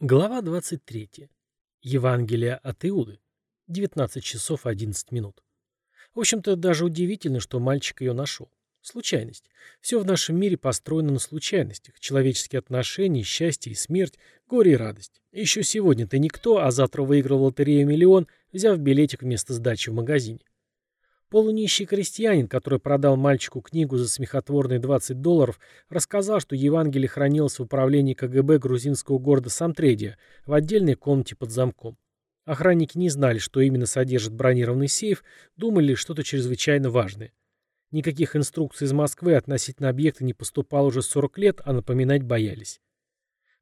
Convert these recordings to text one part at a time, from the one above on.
Глава 23. Евангелие от Иуды. 19 часов 11 минут. В общем-то, даже удивительно, что мальчик ее нашел. Случайность. Все в нашем мире построено на случайностях. Человеческие отношения, счастье и смерть, горе и радость. Еще сегодня ты никто, а завтра выиграл лотерею миллион, взяв билетик вместо сдачи в магазине. Полунищий крестьянин, который продал мальчику книгу за смехотворные 20 долларов, рассказал, что Евангелие хранилось в управлении КГБ грузинского города Самтредия в отдельной комнате под замком. Охранники не знали, что именно содержит бронированный сейф, думали что-то чрезвычайно важное. Никаких инструкций из Москвы относительно объекта не поступало уже 40 лет, а напоминать боялись.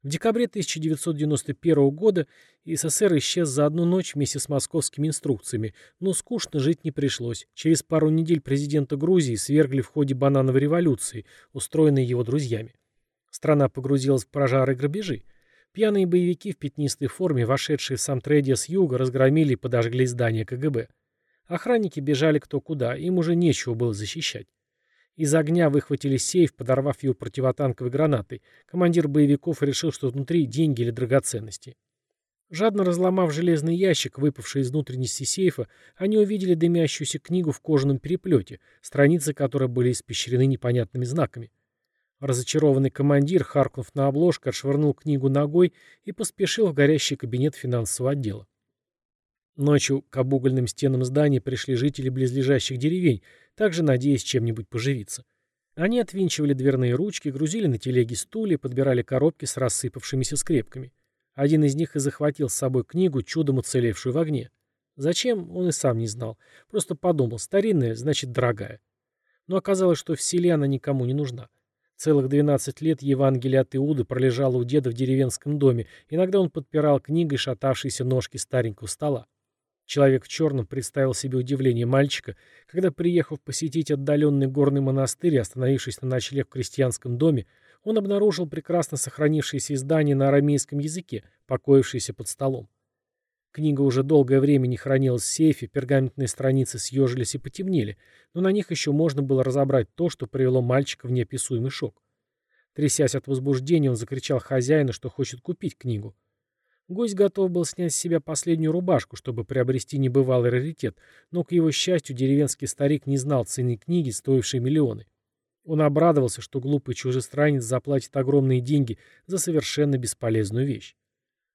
В декабре 1991 года СССР исчез за одну ночь вместе с московскими инструкциями, но скучно жить не пришлось. Через пару недель президента Грузии свергли в ходе банановой революции, устроенной его друзьями. Страна погрузилась в пожары и грабежи. Пьяные боевики в пятнистой форме, вошедшие в сам трейдия с юга, разгромили и подожгли здание КГБ. Охранники бежали кто куда, им уже нечего было защищать. Из огня выхватили сейф, подорвав его противотанковой гранатой. Командир боевиков решил, что внутри деньги или драгоценности. Жадно разломав железный ящик, выпавший из внутренности сейфа, они увидели дымящуюся книгу в кожаном переплете, страницы которой были испещрены непонятными знаками. Разочарованный командир, харкнув на обложку, отшвырнул книгу ногой и поспешил в горящий кабинет финансового отдела. Ночью к обугольным стенам здания пришли жители близлежащих деревень, также надеясь чем-нибудь поживиться. Они отвинчивали дверные ручки, грузили на телеги стулья, подбирали коробки с рассыпавшимися скрепками. Один из них и захватил с собой книгу, чудом уцелевшую в огне. Зачем, он и сам не знал. Просто подумал, старинная, значит, дорогая. Но оказалось, что в селе она никому не нужна. Целых 12 лет Евангелие от Иуды пролежало у деда в деревенском доме. Иногда он подпирал книгой шатавшиеся ножки старенького стола. Человек в черном представил себе удивление мальчика, когда, приехав посетить отдаленный горный монастырь и остановившись на ночлег в крестьянском доме, он обнаружил прекрасно сохранившееся издание на арамейском языке, покоившееся под столом. Книга уже долгое время не хранилась в сейфе, пергаментные страницы съежились и потемнели, но на них еще можно было разобрать то, что привело мальчика в неописуемый шок. Трясясь от возбуждения, он закричал хозяину, что хочет купить книгу. Гость готов был снять с себя последнюю рубашку, чтобы приобрести небывалый раритет, но, к его счастью, деревенский старик не знал цены книги, стоившей миллионы. Он обрадовался, что глупый чужестранец заплатит огромные деньги за совершенно бесполезную вещь.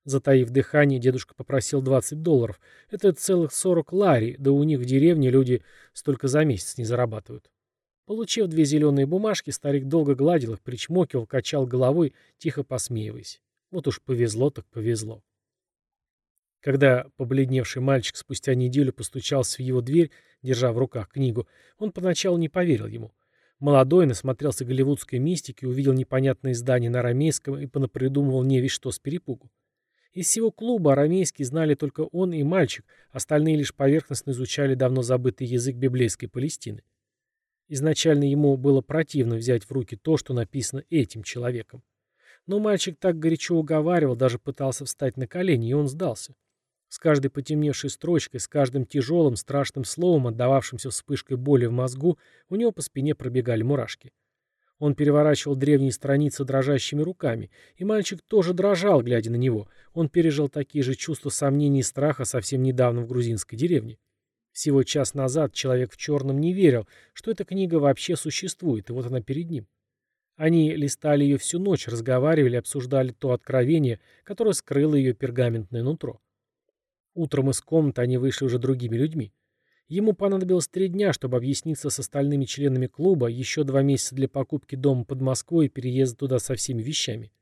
Затаив дыхание, дедушка попросил 20 долларов. Это целых 40 лари, да у них в деревне люди столько за месяц не зарабатывают. Получив две зеленые бумажки, старик долго гладил их, причмокивал, качал головой, тихо посмеиваясь. Вот уж повезло так повезло. Когда побледневший мальчик спустя неделю постучался в его дверь, держа в руках книгу, он поначалу не поверил ему. Молодой насмотрелся голливудской мистики, увидел непонятное издание на арамейском и понапридумывал не весь что с перепугу. Из всего клуба арамейский знали только он и мальчик, остальные лишь поверхностно изучали давно забытый язык библейской Палестины. Изначально ему было противно взять в руки то, что написано этим человеком. Но мальчик так горячо уговаривал, даже пытался встать на колени, и он сдался. С каждой потемневшей строчкой, с каждым тяжелым, страшным словом, отдававшимся вспышкой боли в мозгу, у него по спине пробегали мурашки. Он переворачивал древние страницы дрожащими руками, и мальчик тоже дрожал, глядя на него. Он пережил такие же чувства сомнений и страха совсем недавно в грузинской деревне. Всего час назад человек в черном не верил, что эта книга вообще существует, и вот она перед ним. Они листали ее всю ночь, разговаривали, обсуждали то откровение, которое скрыло ее пергаментное нутро. Утром из комнаты они вышли уже другими людьми. Ему понадобилось три дня, чтобы объясниться с остальными членами клуба, еще два месяца для покупки дома под Москвой и переезда туда со всеми вещами.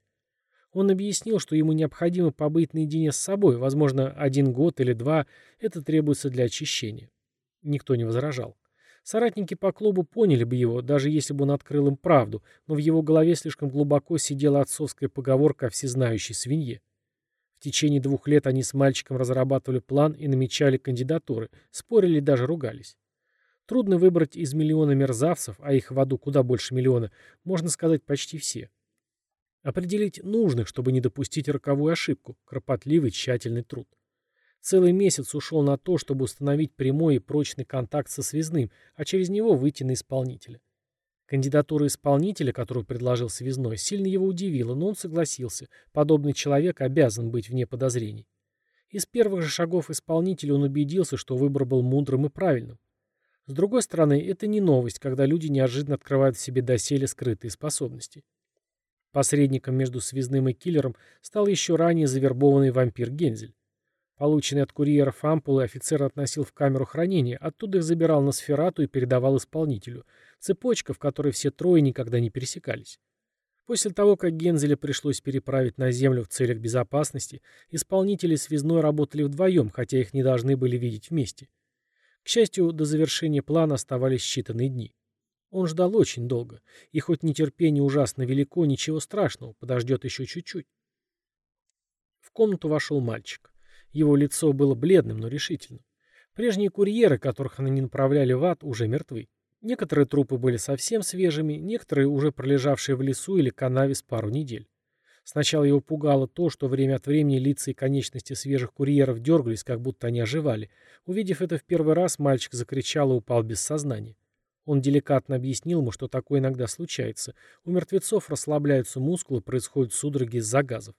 Он объяснил, что ему необходимо побыть наедине с собой, возможно, один год или два, это требуется для очищения. Никто не возражал. Соратники по клубу поняли бы его, даже если бы он открыл им правду, но в его голове слишком глубоко сидела отцовская поговорка о всезнающей свинье. В течение двух лет они с мальчиком разрабатывали план и намечали кандидатуры, спорили и даже ругались. Трудно выбрать из миллиона мерзавцев, а их в аду куда больше миллиона, можно сказать почти все. Определить нужных, чтобы не допустить роковую ошибку, кропотливый тщательный труд. Целый месяц ушел на то, чтобы установить прямой и прочный контакт со связным, а через него выйти на исполнителя. Кандидатура исполнителя, которую предложил Связной, сильно его удивила, но он согласился. Подобный человек обязан быть вне подозрений. Из первых же шагов исполнителя он убедился, что выбор был мудрым и правильным. С другой стороны, это не новость, когда люди неожиданно открывают в себе доселе скрытые способности. Посредником между связным и киллером стал еще ранее завербованный вампир Гензель. Полученные от курьеров ампулы офицер относил в камеру хранения, оттуда их забирал на сферату и передавал исполнителю. Цепочка, в которой все трое никогда не пересекались. После того, как Гензеля пришлось переправить на землю в целях безопасности, исполнители связной работали вдвоем, хотя их не должны были видеть вместе. К счастью, до завершения плана оставались считанные дни. Он ждал очень долго, и хоть нетерпение ужасно велико, ничего страшного, подождет еще чуть-чуть. В комнату вошел мальчик. Его лицо было бледным, но решительным. Прежние курьеры, которых они направляли в ад, уже мертвы. Некоторые трупы были совсем свежими, некоторые уже пролежавшие в лесу или канаве с пару недель. Сначала его пугало то, что время от времени лица и конечности свежих курьеров дергались, как будто они оживали. Увидев это в первый раз, мальчик закричал и упал без сознания. Он деликатно объяснил ему, что такое иногда случается. У мертвецов расслабляются мускулы, происходят судороги из-за газов.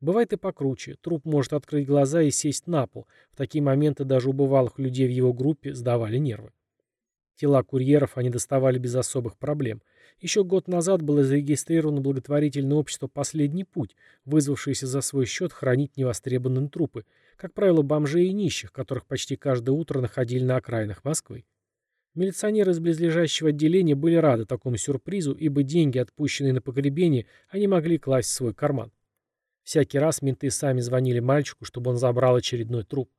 Бывает и покруче. Труп может открыть глаза и сесть на пол. В такие моменты даже у бывалых людей в его группе сдавали нервы. Тела курьеров они доставали без особых проблем. Еще год назад было зарегистрировано благотворительное общество «Последний путь», вызвавшееся за свой счет хранить невостребованные трупы, как правило, бомжей и нищих, которых почти каждое утро находили на окраинах Москвы. Милиционеры из близлежащего отделения были рады такому сюрпризу, ибо деньги, отпущенные на погребение, они могли класть в свой карман. Всякий раз менты сами звонили мальчику, чтобы он забрал очередной труп.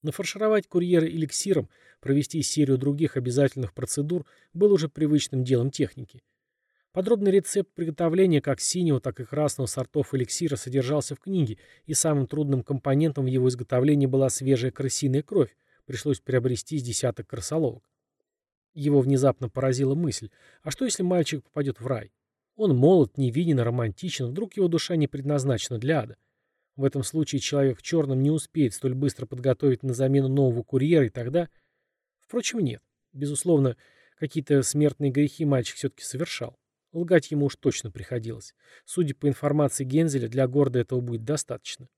Нафаршировать курьера эликсиром, провести серию других обязательных процедур было уже привычным делом техники. Подробный рецепт приготовления как синего, так и красного сортов эликсира содержался в книге, и самым трудным компонентом в его изготовлении была свежая крысиная кровь, пришлось приобрести с десяток крысоловок. Его внезапно поразила мысль, а что если мальчик попадет в рай? Он молод, невинен, романтичен, вдруг его душа не предназначена для ада. В этом случае человек в черном не успеет столь быстро подготовить на замену нового курьера, и тогда... Впрочем, нет. Безусловно, какие-то смертные грехи мальчик все-таки совершал. Лгать ему уж точно приходилось. Судя по информации Гензеля, для города этого будет достаточно.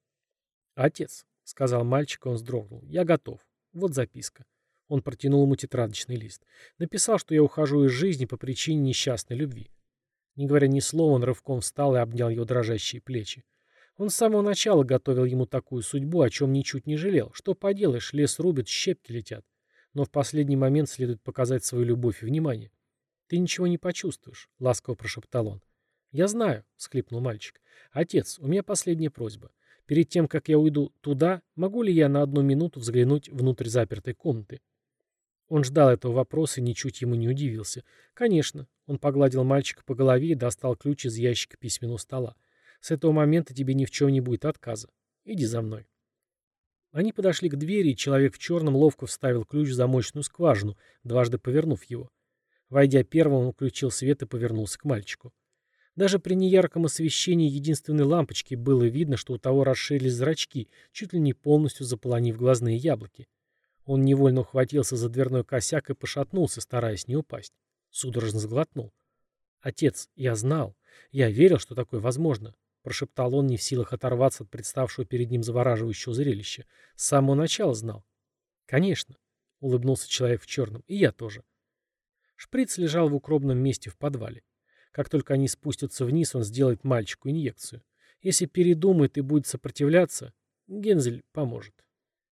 «Отец», — сказал мальчик, он вздрогнул, — «я готов. Вот записка». Он протянул ему тетрадочный лист. Написал, что я ухожу из жизни по причине несчастной любви. Не говоря ни слова, он рывком встал и обнял его дрожащие плечи. Он с самого начала готовил ему такую судьбу, о чем ничуть не жалел. Что поделаешь, лес рубит, щепки летят. Но в последний момент следует показать свою любовь и внимание. «Ты ничего не почувствуешь», — ласково прошептал он. «Я знаю», — схлипнул мальчик. «Отец, у меня последняя просьба. Перед тем, как я уйду туда, могу ли я на одну минуту взглянуть внутрь запертой комнаты?» Он ждал этого вопроса и ничуть ему не удивился. «Конечно». Он погладил мальчика по голове и достал ключ из ящика письменного стола. С этого момента тебе ни в чем не будет отказа. Иди за мной. Они подошли к двери, и человек в черном ловко вставил ключ в замочную скважину, дважды повернув его. Войдя первым, он включил свет и повернулся к мальчику. Даже при неярком освещении единственной лампочки было видно, что у того расширились зрачки, чуть ли не полностью заполонив глазные яблоки. Он невольно ухватился за дверной косяк и пошатнулся, стараясь не упасть. Судорожно сглотнул. «Отец, я знал. Я верил, что такое возможно прошептал он, не в силах оторваться от представшего перед ним завораживающего зрелища. С самого начала знал. Конечно, улыбнулся человек в черном, и я тоже. Шприц лежал в укромном месте в подвале. Как только они спустятся вниз, он сделает мальчику инъекцию. Если передумает и будет сопротивляться, Гензель поможет.